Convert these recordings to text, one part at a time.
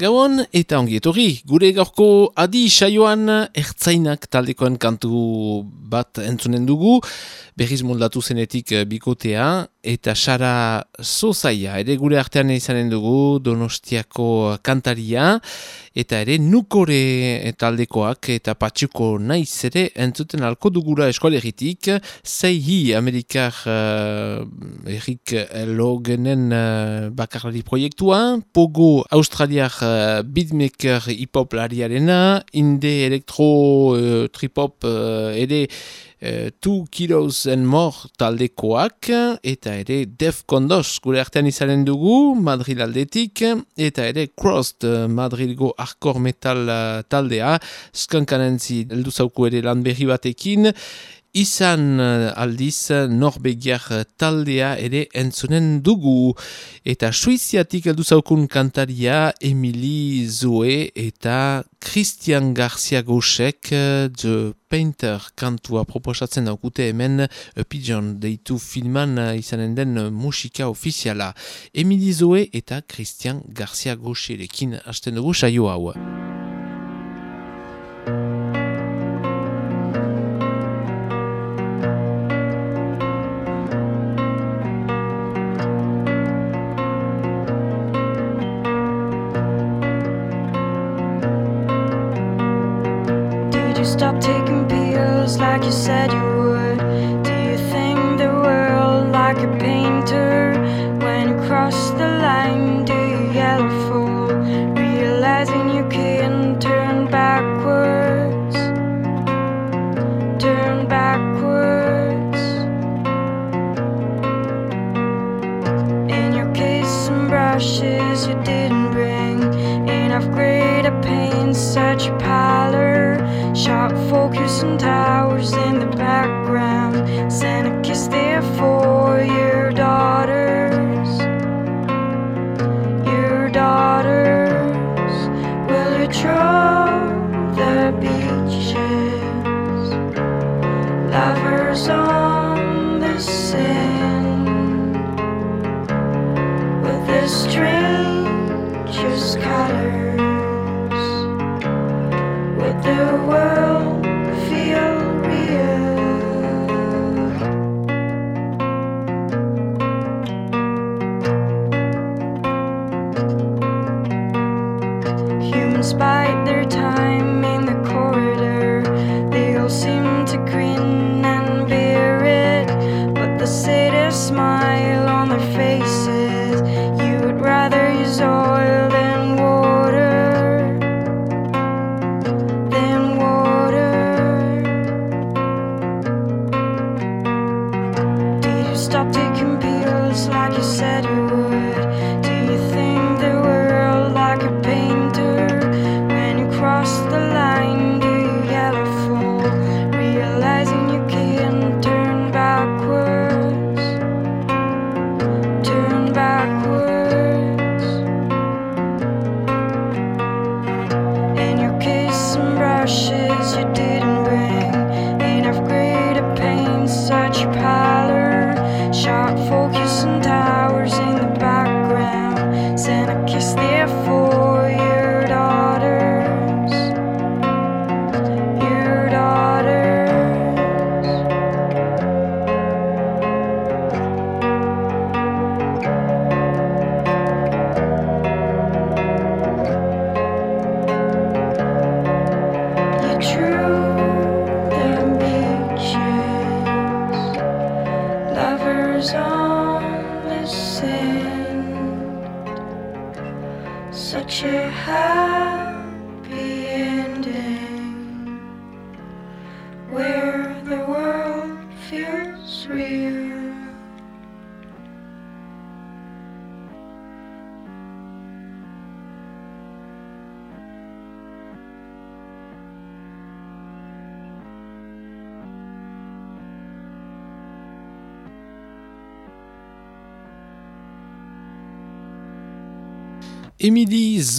Gauan eta ongi etorri, gure gaurko adi saioan ertzainak taldekoen kantu bat entzunen dugu, berriz moldatu zenetik eh, bikotea, eta Sara Zozaia, ere gure artean izanen dugu, Donostiako kantaria, eta ere nukore taldekoak eta patxuko naiz ere entzuten alko dugura eskualeritik, zei hi Amerikar uh, errik logenen uh, bakarlari proiektua, Pogo Australiar uh, beatmaker hip-hop lariarena, inde elektro uh, trip-hop uh, ere Uh, two kilos and more taldekoak eta ere Def Kondos gure artean izanen dugu Madrid aldetik eta ere Crossed Madrilgo hardcore metal taldea skankanentzi eldu zauku ere lan berri batekin izan eh, aldiz norbegiar taldea ere entzunen dugu. Eta suiziatik heldu zaukun kantaria Emily Zoe eta Christian Garcia Gosek eh, The Painter kantua proposatzen daukute hemen Pigeon deitu filman eh, izanen den musika ofiziala. Emily Zoe eta Christian Garcia Goserekin hasten dugu saio hau.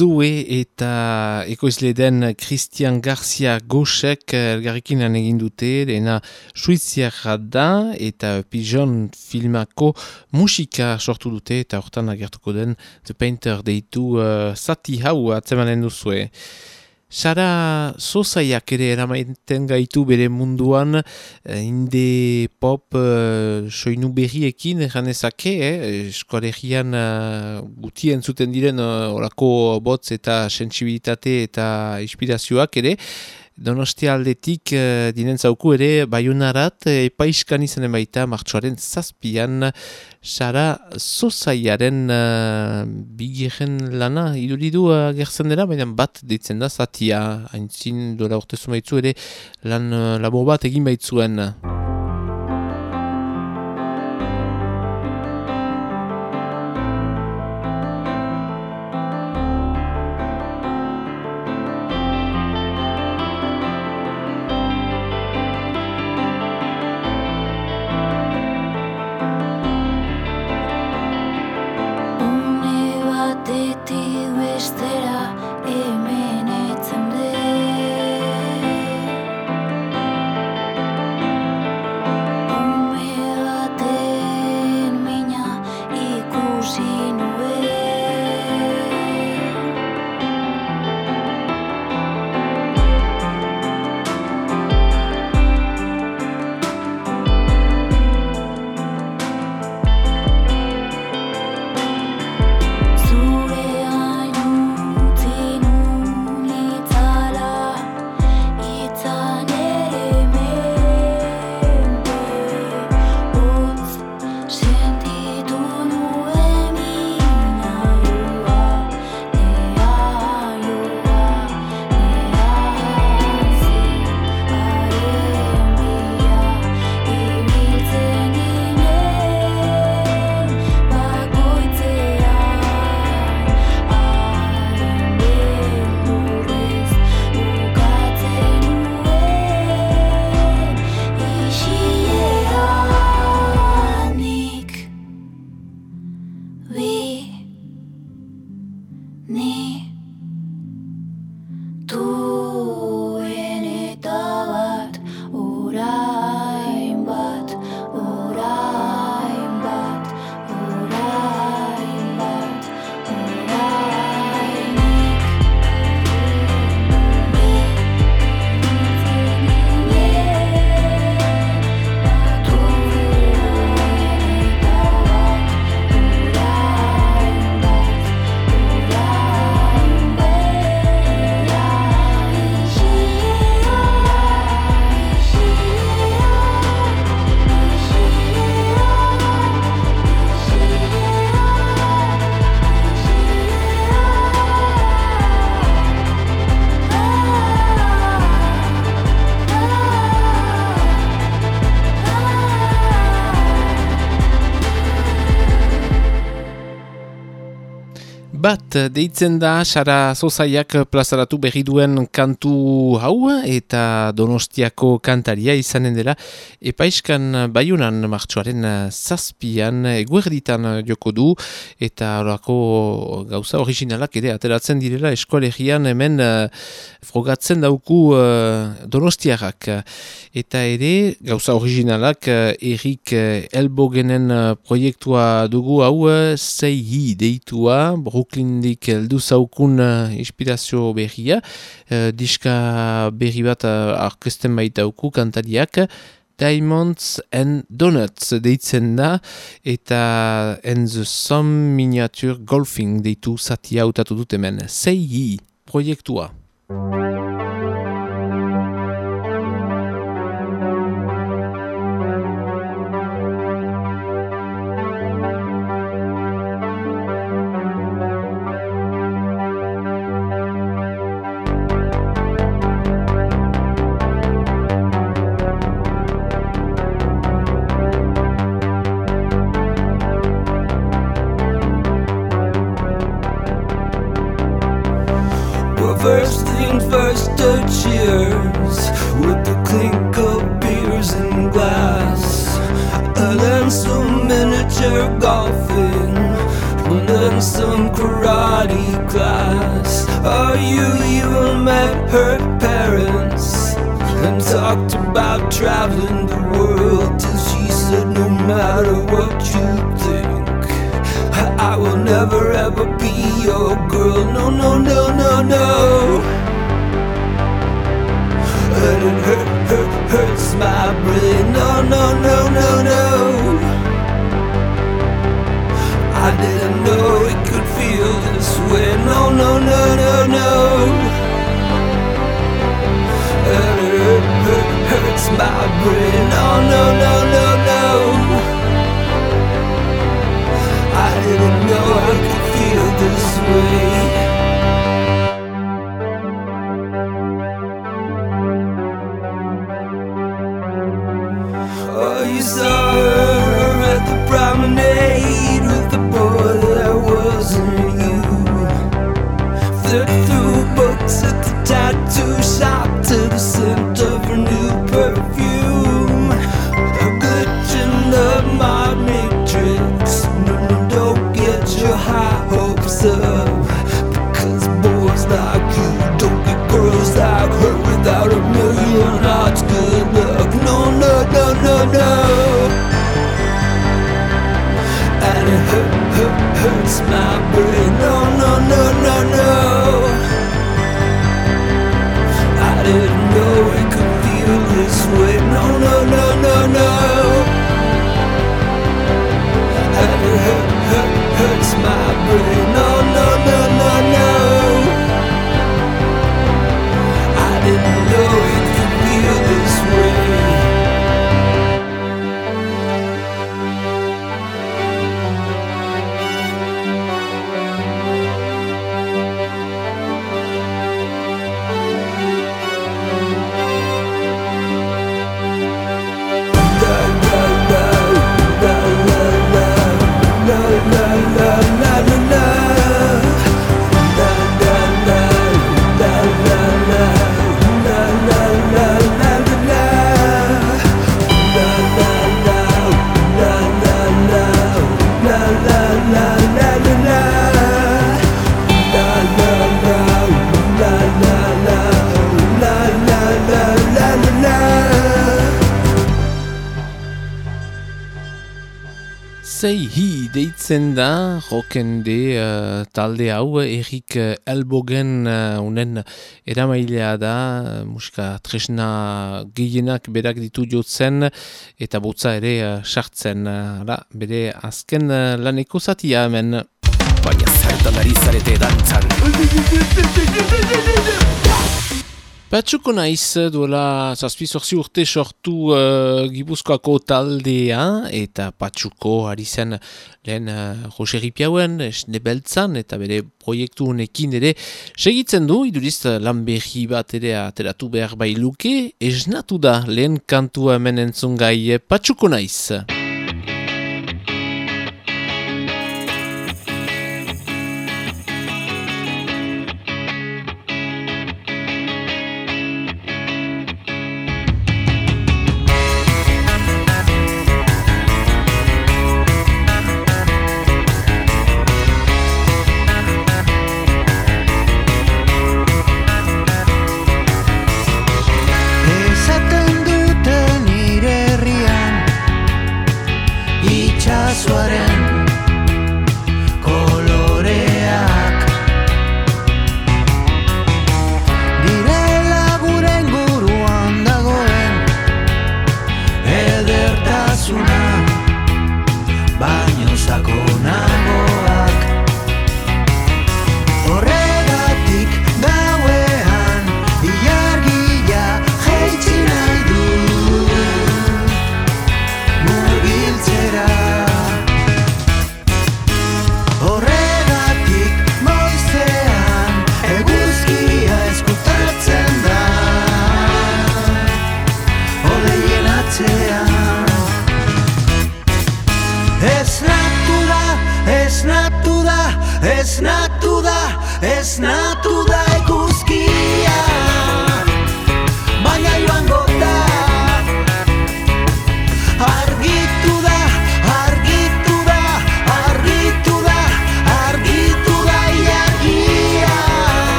Zoe eta ekoizle den Christian Garcia Gosek elgarrikin lan egin dute, dena suiziarra da eta Pigeon filmako musika sortu dute eta hortan agertuko den The Painter deitu uh, zati hau atzemanen duzue. Sara sozaiak ere eramaiten gaitu bere munduan eh, inde pop uh, soinu berriekin erranezake, eh? eskoalegian uh, gutien zuten diren uh, orako botz eta sensibilitate eta inspirazioak ere, Donostia aldetik uh, dinen zauku ere baiunarat uh, epaiskan izanen baita martxoaren zazpian Sara Zozaiaren uh, bigirren lana iduridu uh, gertzen dira, baina bat ditzen da zatia haintzin dola urte zumaitzu ere lan labo bat egin baitzuen. about bat deitzen da Sara Zozaiak plazaratu berri duen kantu hau eta Donostiako kantaria izanen dela epaiskan baiunan martxoaren zazpian eguerditan joko du eta horako gauza originalak ere ateratzen direla eskolegian hemen uh, frogatzen dauku uh, Donostiarrak. Eta ere gauza originalak uh, Erik Elbogenen proiektua dugu hau zei deitua Brooklyn Brooklyndik eldu zaukun uh, inspirazio berria, uh, diska berri bat uh, arkesten baita uku kantariak, Diamonds and Donuts deitzen da, eta en the some miniature golfing deitu zati hautatu dut hemen. Sei proiektua. My brain. No, oh, no, no, no, no. I didn't know I could feel this way. My brain. No, no, no, no, no. I didn't know it could feel this way. No, no, da, jokende uh, talde hau, Erik uh, Elbogen uh, unen eramailea da, uh, musika tresna gehienak berak ditu jotzen, eta botza ere uh, sartzen, uh, ara, bere azken uh, laneko zatia hemen. Baina zertan ari zarete dantzan Patsuko naiz duela zazpi zorzi urte sortu uh, Gipuzkoako taldea eta Patsuko ari zen lehen uh, Jose Ripiauen, Snebeltzan eta bere proiektu honekin ere segitzen du, iduriz lan berri bat ere ateratu behar bailuke, esnatu da lehen kantua hemen entzun gai Patsuko naiz.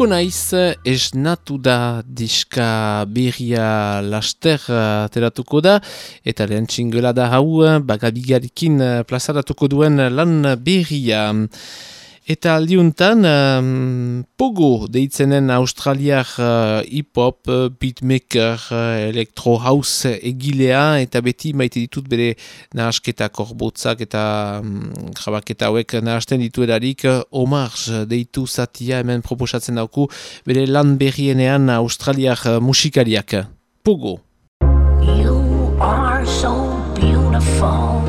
Patsuko naiz esnatu da diska berria laster ateratuko da eta lehen txingela da hau bagabigarikin plazaratuko duen lan berria. Eta aldiuntan, um, Pogo deitzenen australiar uh, hip-hop, uh, beatmaker, uh, electro house egilea, eta beti maite ditut bere nahasketa korbotzak eta um, jabaketa hauek nahasten ditu erarik, uh, deitu zatia hemen proposatzen dauku bere lan berrienean australiar uh, musikariak. Pogo. You are so beautiful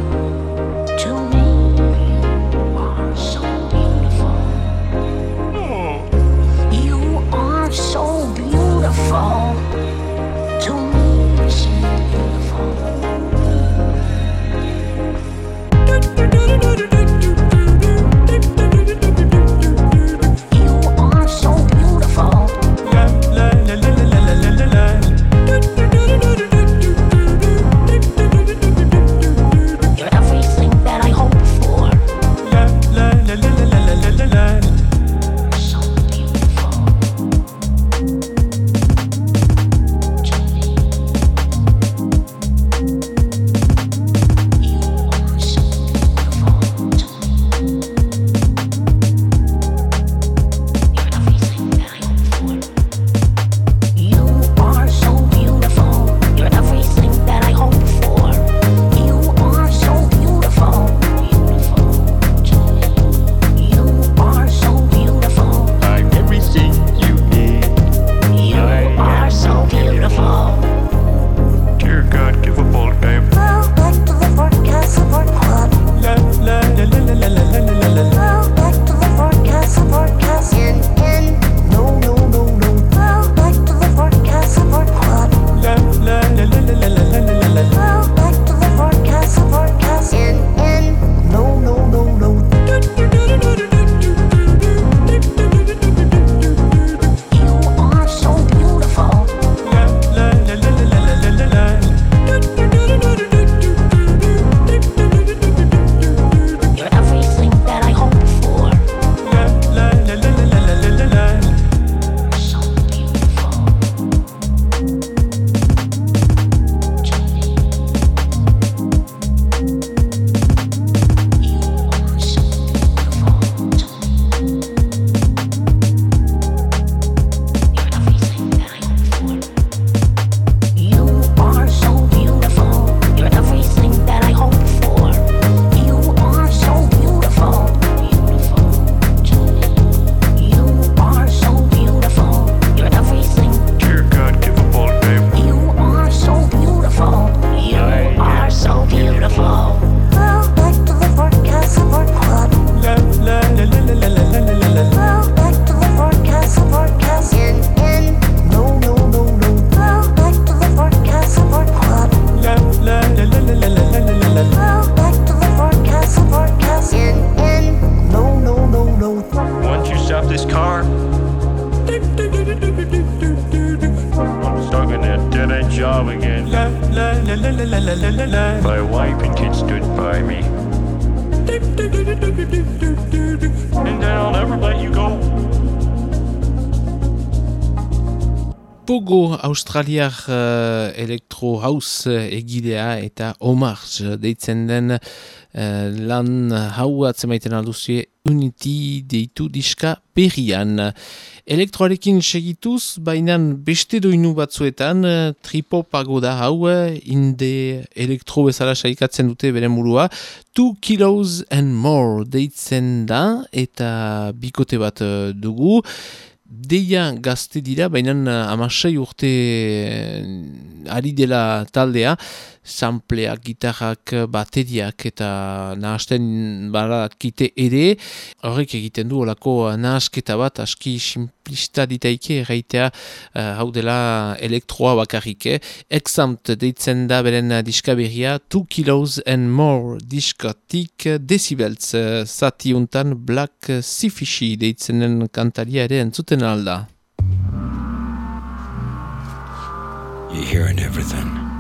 australiar uh, electro house egidea eta omarz deitzen den uh, lan hau atzemaiten alduzie unity deitu diska berrian. Elektroarekin segituz, baina beste doinu batzuetan tripo pagoda hau inde elektro bezala saikatzen dute bere murua. Two kilos and more deitzen da eta bikote bat dugu deia gazte dira, baina uh, amasei urte uh, ari dela taldea, sampleak, gitarrak, bateriak eta nahasten barakite ere, horrek egiten du olako nahasketa bat, aski simplista ditaike, erraitea uh, hau dela elektroa bakarrik, eh? examt deitzen da beren diskaberria, 2 kilos and more diskatik decibeltz, uh, zati untan Black Sifishi deitzenen kantaria ere entzuten alda. You're hearing everything.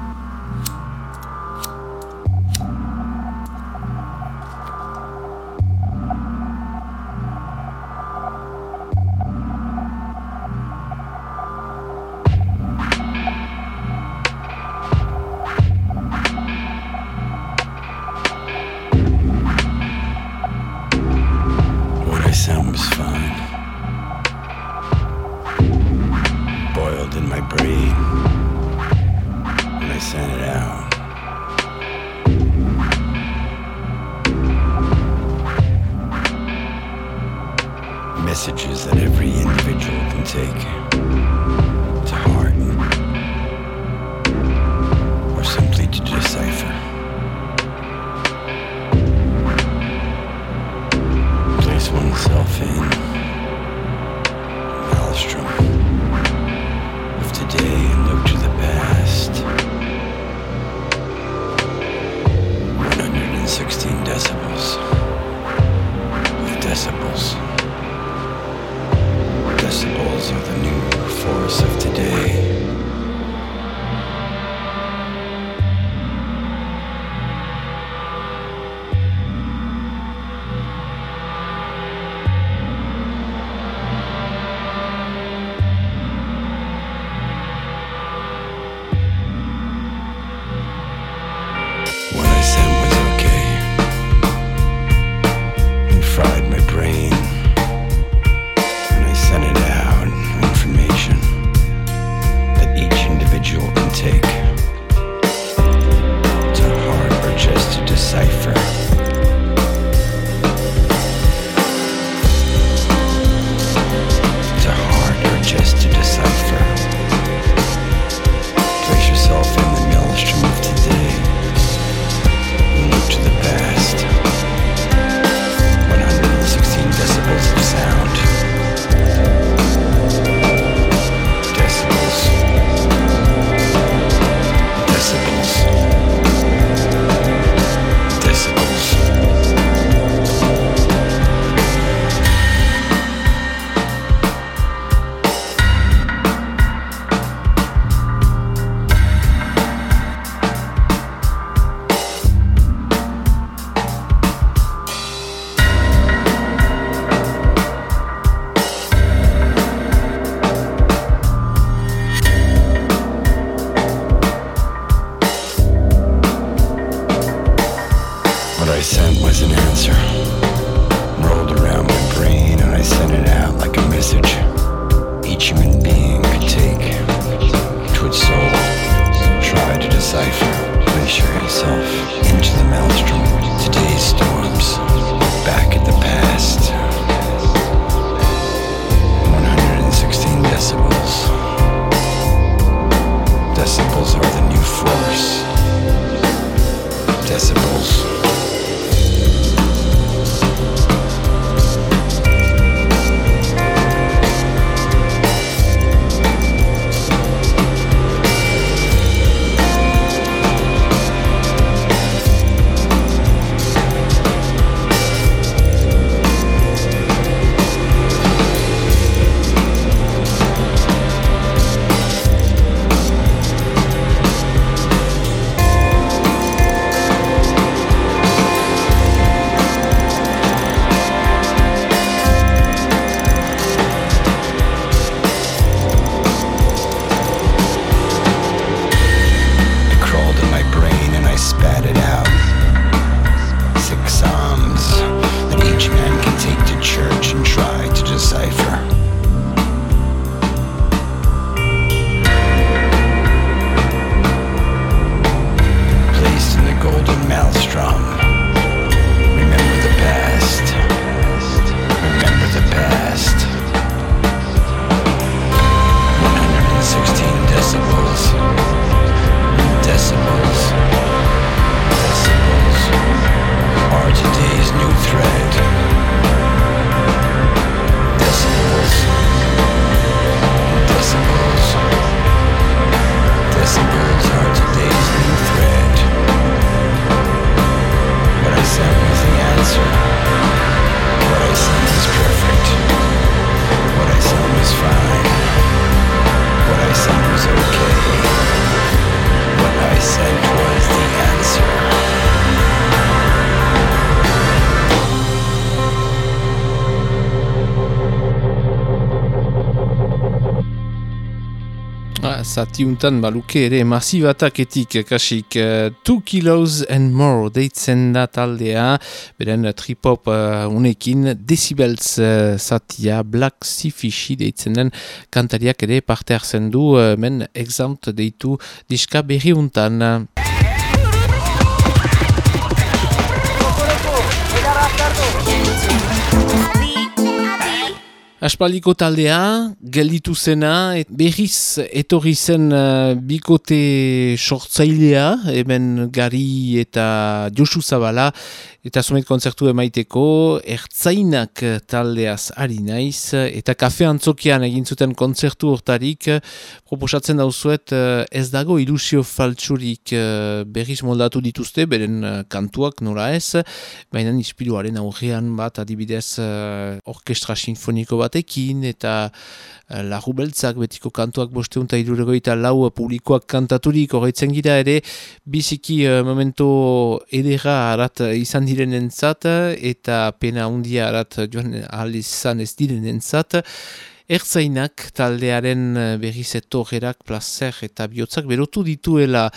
Zatiuntan baluke ere masibataketik kasik 2 kilos and more deitzen da taldea, beren tripop uh, unekin decibels uh, zatia Black Seafishy deitzen den kantariak ere parte hartzen du uh, men examt deitu diska berriuntan. Aspaldiko taldea, gelditu zena, et berriz etorri zen uh, bikote sortzailea, hemen Gari eta Josu Zabala, eta sumet konzertu emaiteko, ertzainak taldeaz ari naiz, eta kafe antzokian egin zuten konzertu hortarik, proposatzen dauzuet ez dago ilusio faltsurik berriz moldatu dituzte, beren kantuak nola ez, baina ispiluaren aurrean bat adibidez orkestra sinfoniko bat batekin eta lagu beltzak betiko kantuak bosteun eta iruregoita lau publikoak kantaturik horretzen gira ere biziki momento edera arat izan diren entzat eta pena hundia arat joan ahal izan ez diren entzat Ertzainak taldearen eh, berriz etorrerak placer eta bihotzak berotu dituela.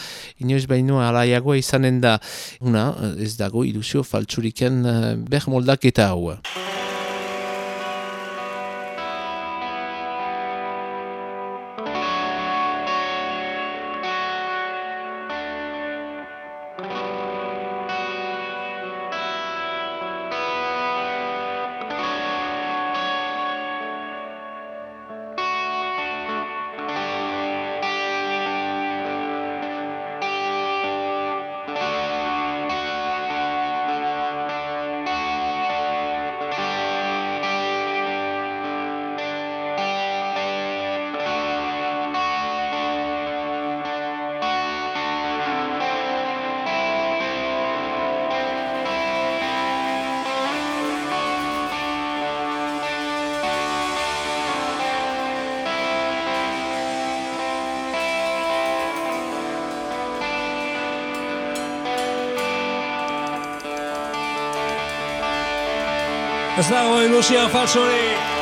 Inoiz bainoa alaiagoa izanen da. Una ez dago ilusio faltsuriken ber moldak eta hau. ez dago ilusioa falsori.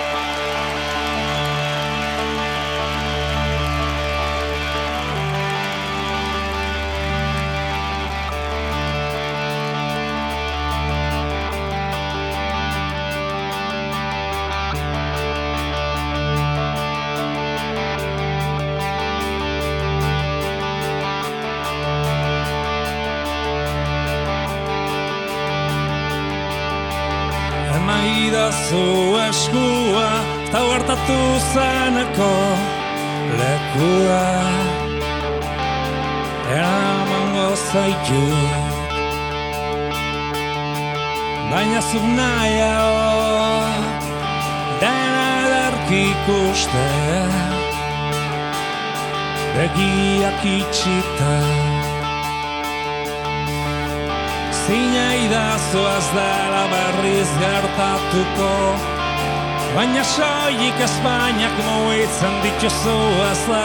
Eta hartatu zeneko lekua. Eramango zaitu baina zuk nahiago dena edarkik uste begiak itxita. Zina idazoaz dela berriz gertatuko Baina soilik Espainiak muitzen dituzu ez da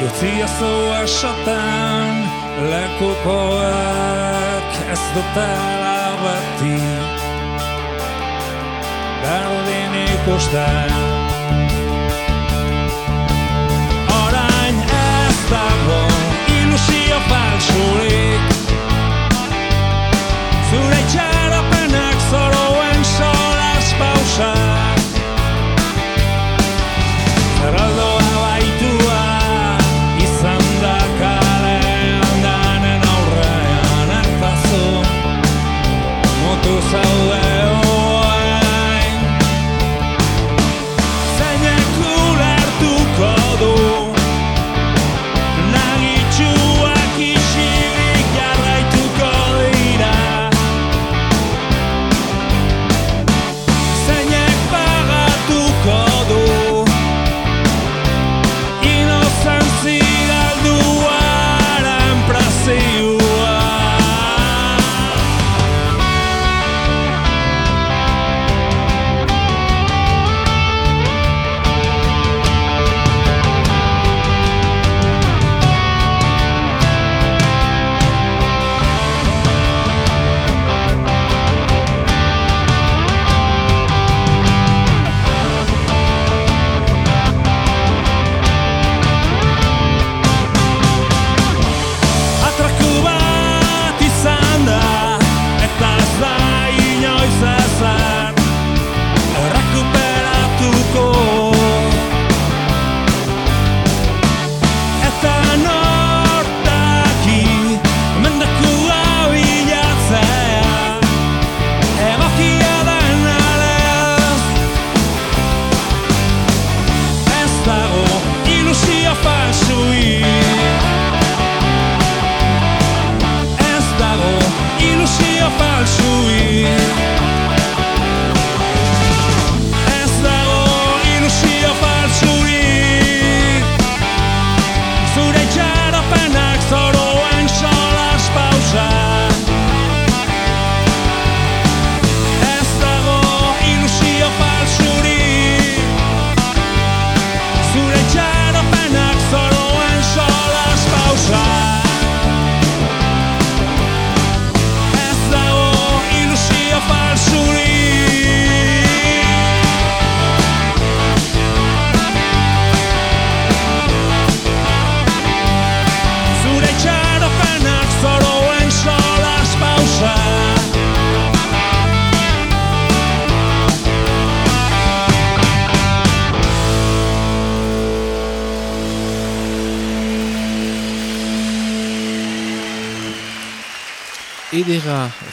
Jutzi ezu esaten lekukoak ez dutela beti Berdin ikusten Orain ez dago ilusio falsurik Zure itxaropenak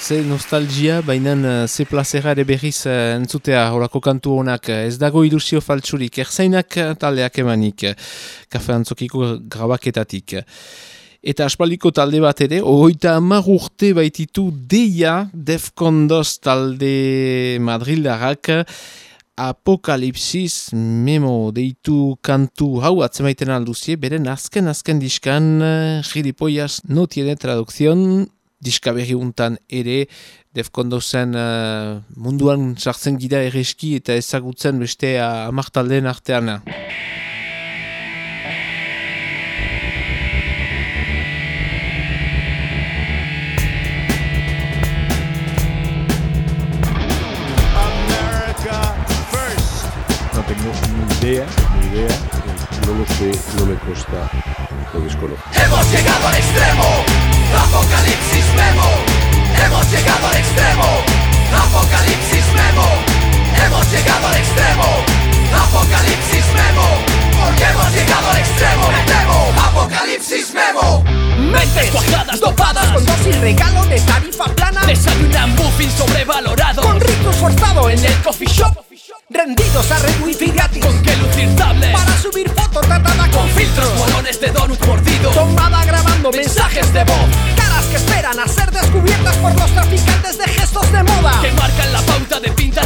ze nostalgia, baina eh, ze plazera ere berriz uh, entzutea horako kantu honak. Ez dago ilusio faltsurik, erzainak taldeak emanik, kafe antzokiko grabaketatik. Eta aspaldiko talde bat ere, ogoita amar urte baititu deia defkondoz talde madrildarrak, Apokalipsis memo deitu kantu hau atzemaiten alduzie, beren azken azken diskan gilipoiaz no tiene traducción diska untan ere defkondo zen uh, munduan sartzen gira ereski eta ezagutzen beste uh, amartaldeen artean. idea, ni idea, no lo sé, no me consta, lo desconozco. Hemos llegado al extremo, Apocalipsis Memo. Hemos llegado al extremo, Apocalipsis Memo. Hemos llegado al extremo, Apocalipsis Memo. Porque hemos llegado al extremo, me temo, Apocalipsis Memo. Mentes cuajadas, dopadas, con dosis regalo de tarifa plana. Desayunan muffin sobrevalorado, con rictus forzado en el coffee shop. Rendidos a red wifi gratis Con que lucir tablet Para subir fotos tratada con filtros Molones de donut mordido Tomada grabando mensajes de voz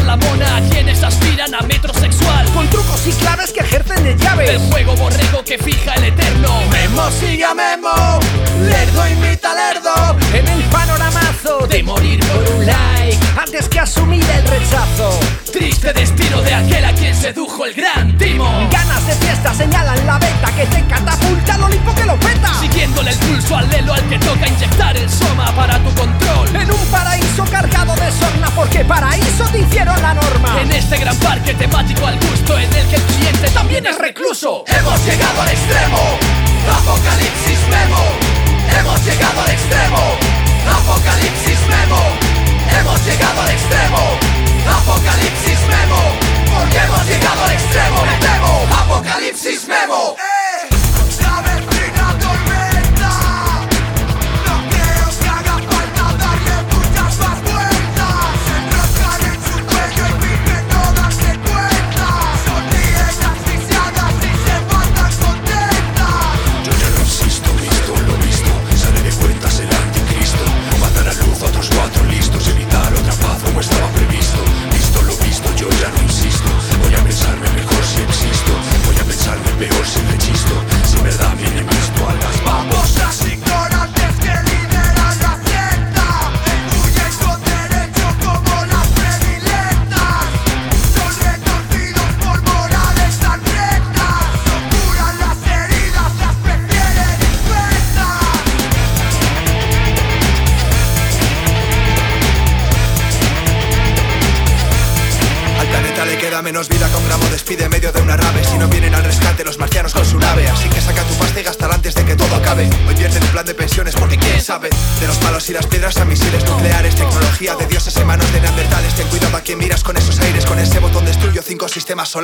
la mona A quienes aspiran a metrosexual. Con trucos y claves que ejercen de llaves El juego borrego que fija el eterno. Memo sigue a Memo. Lerdo imita lerdo. En el panoramazo De morir por un like. Antes que asumir el rechazo. Triste destino de aquel a quien sedujo el gran timo. Ganas de fiesta señalan la venta que te catapulta al Olimpo que lo peta. Siguiéndole el pulso al lelo al que toca inyectar el soma para tu control. En un paraíso cargado de sorna porque paraíso te hicieron la norma. En este gran parque temático al gusto en el que el cliente también es recluso. Hemos llegado al extremo Apocalipsis Memo. Hemos llegado al extremo Apocalipsis Memo. Hemos llegado al extremo Apocalipsis Memo. Porque hemos llegado al extremo Me temo Apocalipsis Memo Mejor sin hechizo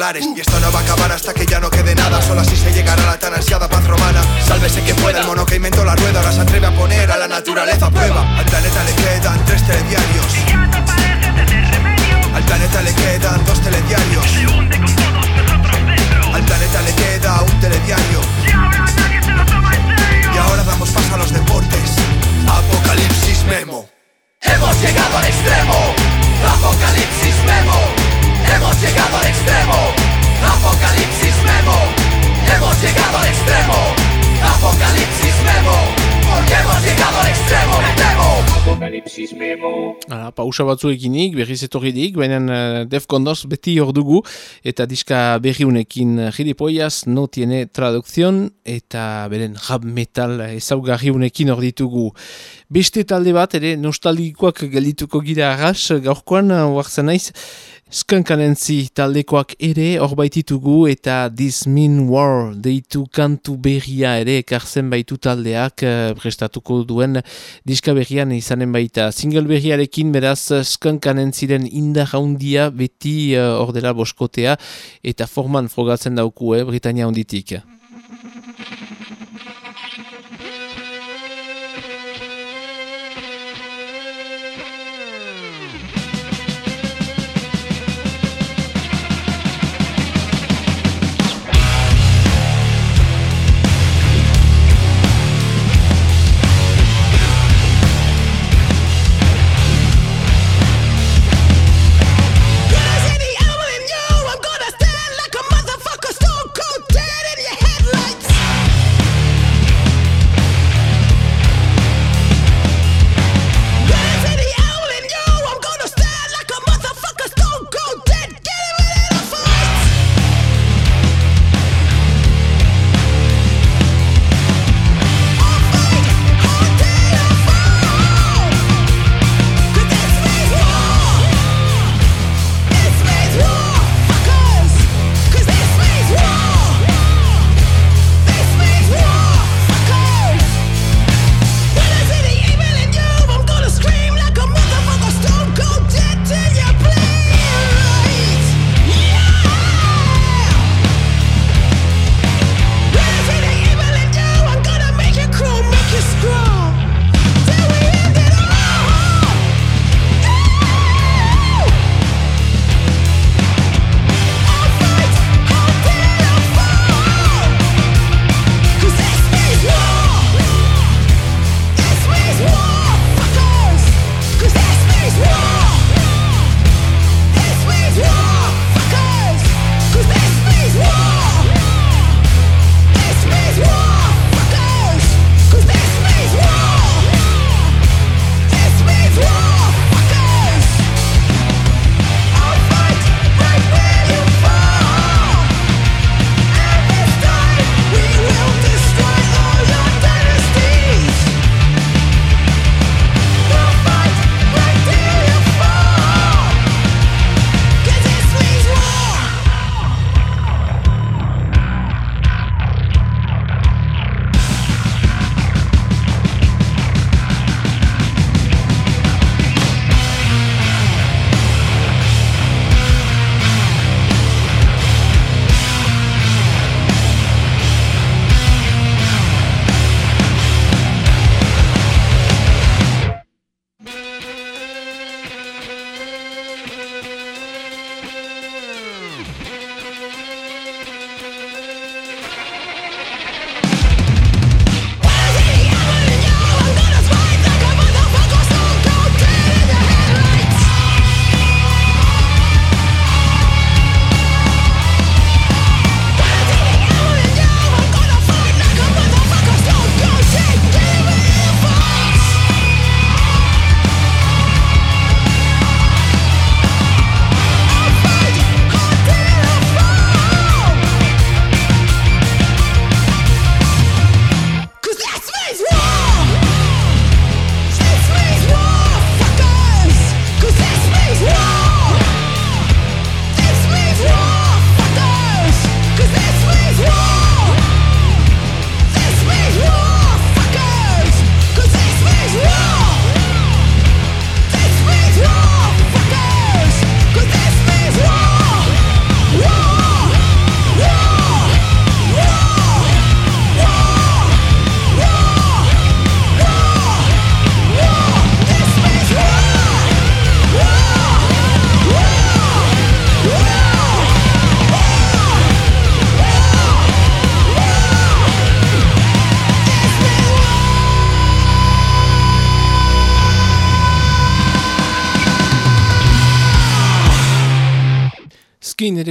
dólares. Y esto pausa batzuekinik, berriz etorridik, baina uh, Defcondos beti hor dugu, eta diska berriunekin gilipoiaz no tiene traducción, eta beren rap metal ezaugarriunekin hor ditugu. Beste talde bat, ere, nostalgikoak geldituko gira arras, gaurkoan, huartzen naiz, Skankanentzi taldekoak ere hor baititugu eta This Mean War deitu kantu berria ere ekartzen baitu taldeak uh, prestatuko duen diska berrian izanen baita. Single berriarekin beraz Skankanentziren indar handia beti uh, hor dela boskotea eta forman frogatzen dauku, eh, Britania honditik.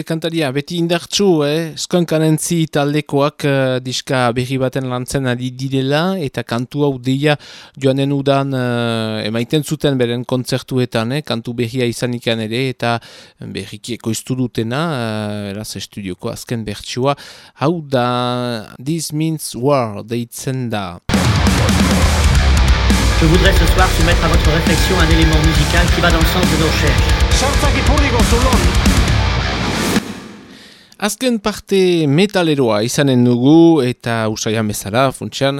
Kantaria, beti indartxu, eh? Skonkanentzi taldekoak uh, diska berri baten lantzen ari direla, eta kantu hau deia joanen udan uh, emaiten zuten beren kontzertuetan, eh? kantu berria izanikan ere, eta berriki ekoiztu dutena, uh, eraz estudioko azken bertsua, hau da This Means War deitzen da. Je voudrais ce soir soumettre à votre réflexion un élément musical qui va dans le sens de nos recherches. Azken parte metaleroa izanen dugu eta usaian bezala, funtsian.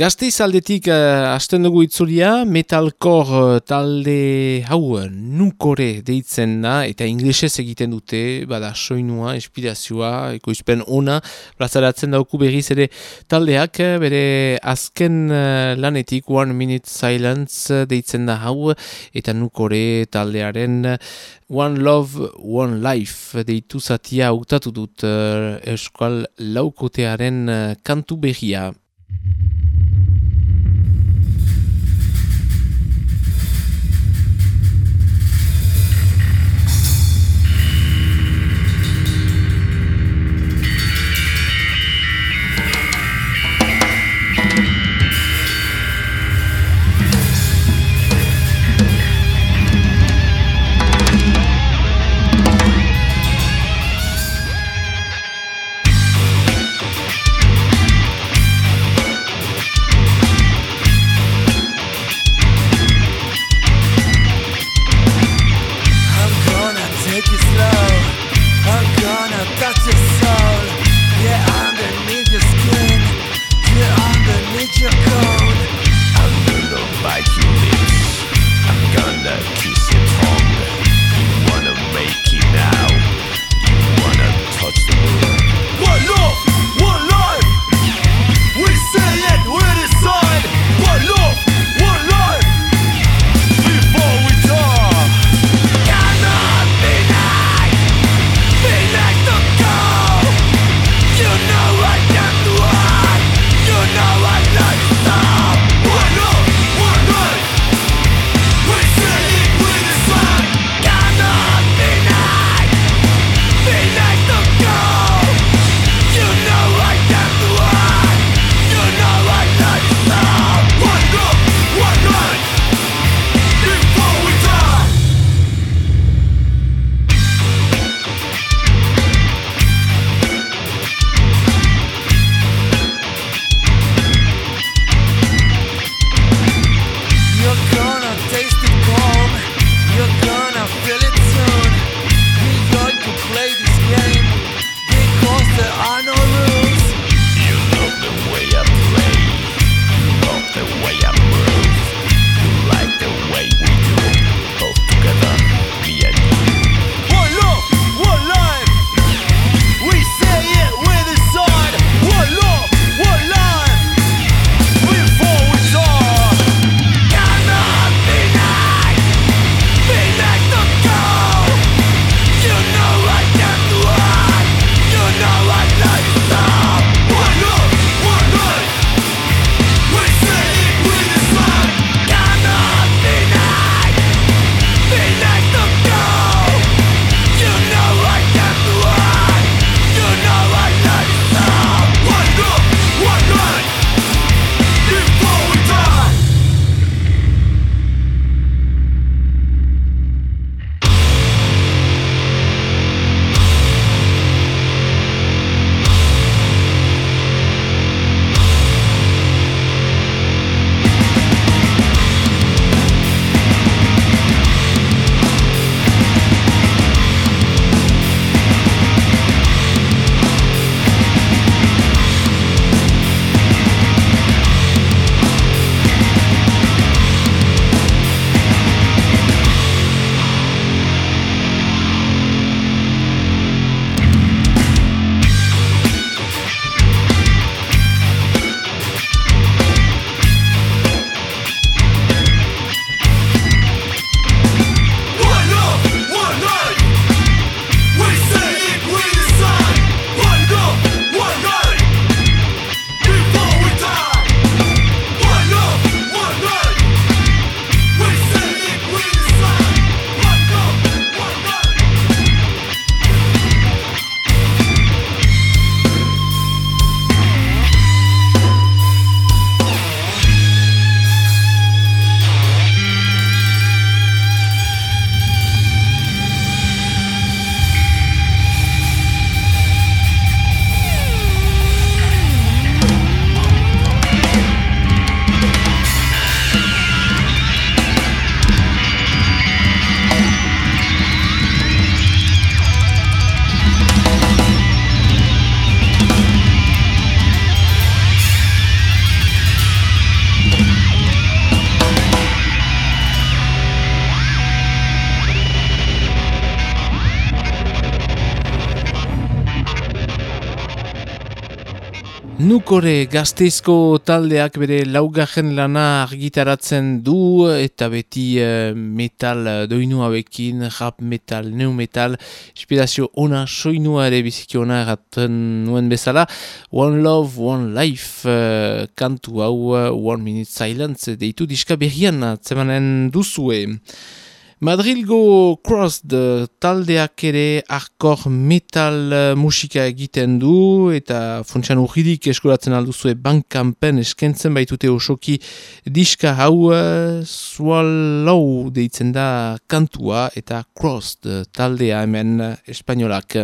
Gazte izaldetik uh, hasten dugu itzulia, metalkor uh, talde hau nukore deitzen da eta inglesez egiten dute, bada soinua, inspirazioa, ekoizpen ona, plazaratzen dauku berriz ere taldeak, bere azken uh, lanetik One Minute Silence deitzen da hau eta nukore taldearen One Love, One Life deitu zatia hautatu dut uh, euskal laukotearen uh, kantu behia. Nukore gazteizko taldeak bere laugarren lana argitaratzen du eta beti uh, metal doinu hauekin, rap metal, neu metal, inspirazio ona, soinua ere biziki ona erraten nuen bezala. One Love, One Life uh, kantu hau, uh, One Minute Silence, deitu diska berrian zemanen duzue. Madrilgo Crossed taldeak ere arkor metal eh, musika egiten du eta funtsian urridik eskuratzen alduzue bankampen eskentzen baitute osoki diska hau uh, swallow deitzen da kantua eta Crossed taldea hemen espainolak.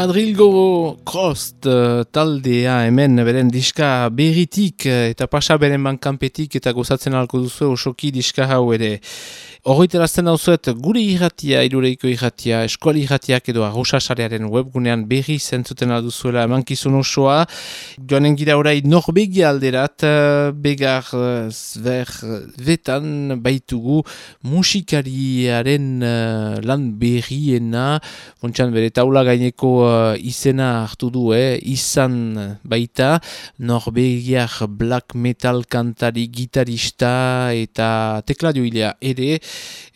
Madrilgo Crost uh, taldea hemen beren diska berritik uh, eta pasa beren bankanpetik eta gozatzen alko duzu osoki diska hau ere. Horroiterazten dauzuet gure irratia, irureiko irratia, eskuali irratiak edo arrosasarearen webgunean berri zentzuten alduzuela emankizun osoa. Joanen gira orai Norvegia alderat, uh, begar zver vetan baitugu musikariaren lan berriena, fontxan bere taula gaineko izena hartu du, eh? izan baita, norbegiak black metal kantari gitarista eta tekladio hilea ere,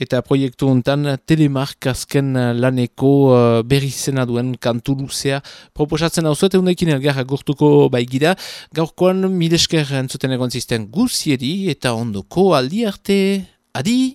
eta proiektu hontan telemark azken laneko uh, berri zena duen kantu luzea proposatzen hau zuet, egundekin elgarra gortuko baigira, gaurkoan milesker entzuten egon zisten guzieri eta ondoko aldi arte, adi!